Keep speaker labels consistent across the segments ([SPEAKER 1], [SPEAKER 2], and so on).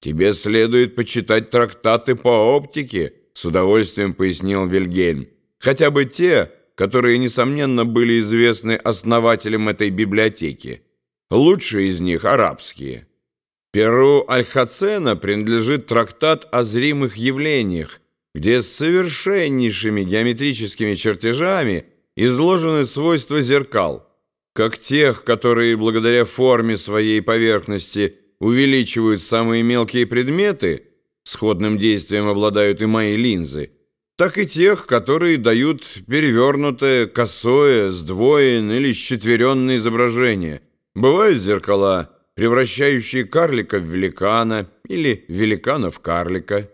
[SPEAKER 1] «Тебе следует почитать трактаты по оптике», — с удовольствием пояснил Вильгельм. «Хотя бы те, которые, несомненно, были известны основателям этой библиотеки. Лучшие из них — арабские». Перу Аль-Хацена принадлежит трактат о зримых явлениях, где с совершеннейшими геометрическими чертежами изложены свойства зеркал, как тех, которые благодаря форме своей поверхности увеличивают самые мелкие предметы, сходным действием обладают и мои линзы, так и тех, которые дают перевернутое, косое, сдвоенное или счетверенное изображение. Бывают зеркала, превращающие карлика в великана или великана в карлика.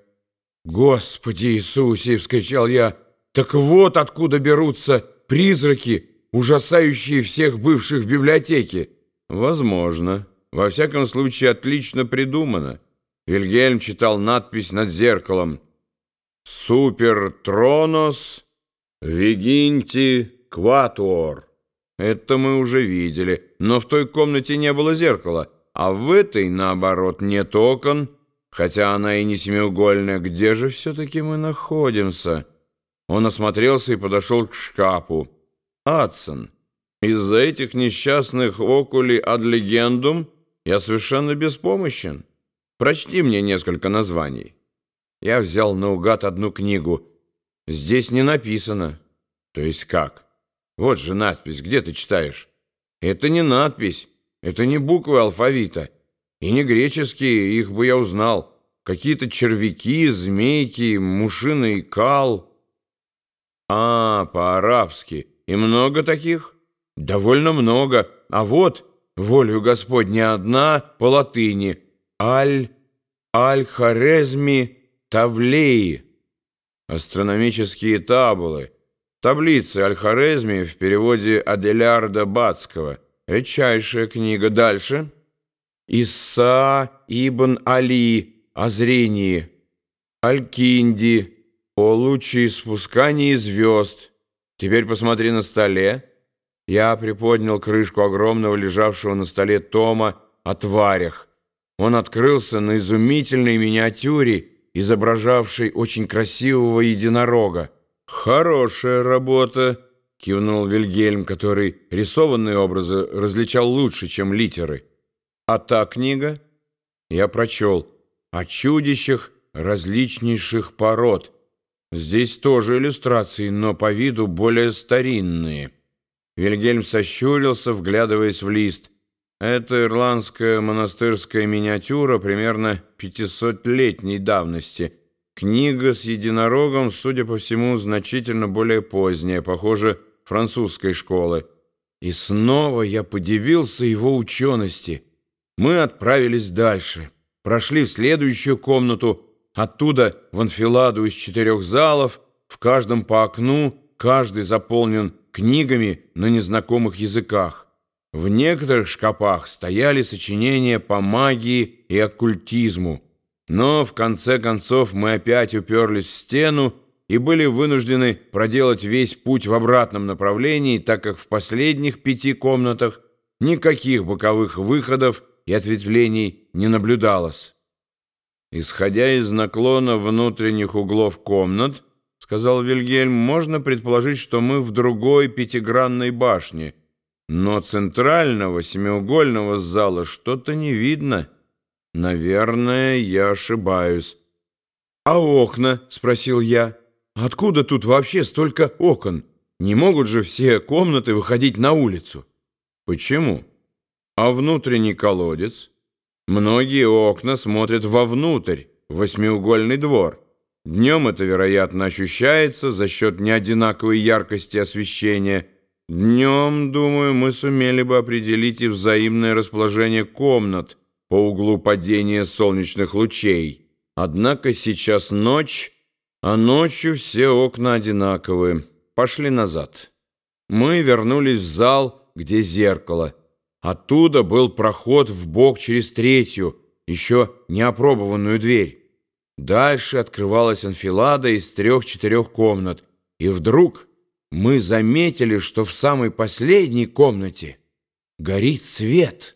[SPEAKER 1] «Господи Иисусе!» — вскричал я. «Так вот откуда берутся призраки, ужасающие всех бывших в библиотеке!» «Возможно. Во всяком случае, отлично придумано». Вильгельм читал надпись над зеркалом. «Супер Тронос Вигинти Кватуор». Это мы уже видели, но в той комнате не было зеркала, а в этой, наоборот, нет окон, Хотя она и не семиугольная, где же все-таки мы находимся? Он осмотрелся и подошел к шкафу. Адсон, из-за этих несчастных окули ад легендум я совершенно беспомощен. Прочти мне несколько названий. Я взял наугад одну книгу. Здесь не написано. То есть как? Вот же надпись, где ты читаешь? Это не надпись, это не буквы алфавита. И не греческие, их бы я узнал. Какие-то червяки, змейки, мушиный кал. А, по-арабски. И много таких? Довольно много. А вот, волю Господня одна, по латыни. Аль, Аль-Хорезми Тавлеи. Астрономические табулы. Таблицы Аль-Хорезми в переводе Аделярда Бацкого. Редчайшая книга. Дальше. Иса ибн Али о зрении, Аль-Кинди о луче спускании звезд. Теперь посмотри на столе. Я приподнял крышку огромного лежавшего на столе тома о тварях. Он открылся на изумительной миниатюре, изображавшей очень красивого единорога. «Хорошая работа!» — кивнул Вильгельм, который рисованные образы различал лучше, чем литеры. А та книга я прочел о чудищах различнейших пород. Здесь тоже иллюстрации, но по виду более старинные. Вильгельм сощурился, вглядываясь в лист. Это ирландская монастырская миниатюра примерно 500-летней давности. Книга с единорогом, судя по всему, значительно более поздняя, похоже, французской школы. И снова я подивился его учености — мы отправились дальше, прошли в следующую комнату, оттуда в анфиладу из четырех залов, в каждом по окну, каждый заполнен книгами на незнакомых языках. В некоторых шкафах стояли сочинения по магии и оккультизму. Но в конце концов мы опять уперлись в стену и были вынуждены проделать весь путь в обратном направлении, так как в последних пяти комнатах никаких боковых выходов и ответвлений не наблюдалось. Исходя из наклона внутренних углов комнат, сказал Вильгельм, можно предположить, что мы в другой пятигранной башне, но центрального семиугольного зала что-то не видно. Наверное, я ошибаюсь. «А окна?» — спросил я. «Откуда тут вообще столько окон? Не могут же все комнаты выходить на улицу?» «Почему?» А внутренний колодец? Многие окна смотрят вовнутрь, восьмиугольный двор. Днем это, вероятно, ощущается за счет неодинаковой яркости освещения. Днем, думаю, мы сумели бы определить и взаимное расположение комнат по углу падения солнечных лучей. Однако сейчас ночь, а ночью все окна одинаковые. Пошли назад. Мы вернулись в зал, где зеркало — Оттуда был проход в бок через третью, еще не опробованную дверь. Дальше открывалась анфилада из трех-четырех комнат, и вдруг мы заметили, что в самой последней комнате горит свет —